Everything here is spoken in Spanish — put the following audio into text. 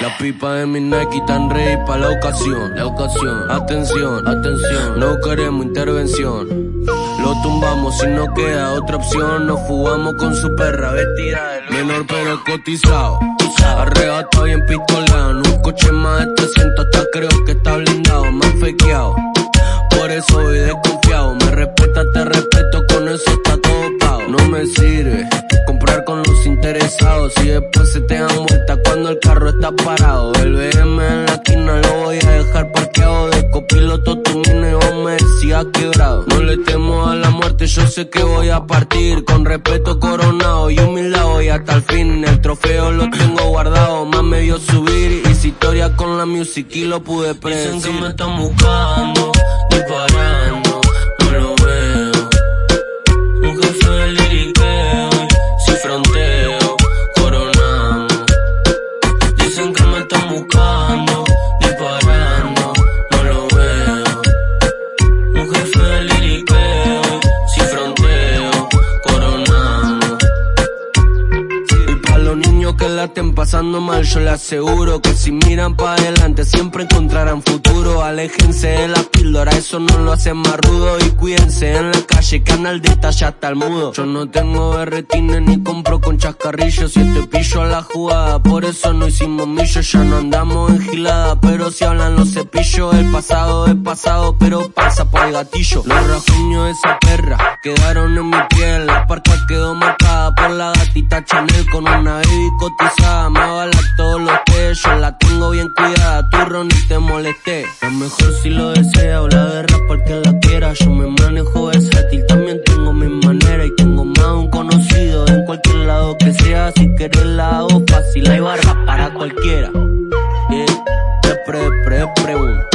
La pipa de mi Nike tan rey para la ocasión, la ocasión. Atención, atención, no queremos intervención. Lo tumbamos si no queda otra opción. Nos fugamos con su perra vestida de menor pero cotizado. Arrebatado bien pistoleado. En un coche más de 300 hasta creo interesados. Y después se te dan vuelta cuando el carro está parado. El BM en la esquina lo voy a dejar parqueado. De copiloto tu mino y vos me decías quebrado. No le temo a la muerte, yo sé que voy a partir. Con respeto coronado y humildad voy hasta el fin. El trofeo lo tengo guardado, más me vio subir. Hice historia con la music y lo pude predecir. Dicen que me están buscando, disparando, estén pasando mal, yo les aseguro que si miran para adelante siempre encontrarán futuro. Aléjense de la píldora, eso no lo hace más rudo. Y cuídense en la calle, que analista ya está el mudo. Yo no tengo berretines ni compro con chascarrillos. Y este pillo a la jugada, por eso no hicimos millos. Ya no andamos en gilada, pero si hablan los cepillos. El pasado es pasado, pero pasa por el gatillo. Los rasguños de esa perra quedaron en mi piel. La parca quedó marcada por la Ropita Chanel con una baby cotizada. Me avala todos los techos, la tengo bien cuidada. Tu Ron y te molesté. A lo mejor si lo desea, o la guerra porque la quiera. Yo me manejo versátil, también tengo mis maneras. Y tengo más un conocido en cualquier lado que sea. Si querés la hago fácil, hay barra para cualquiera. Yeah. Pre, pre, pregunta.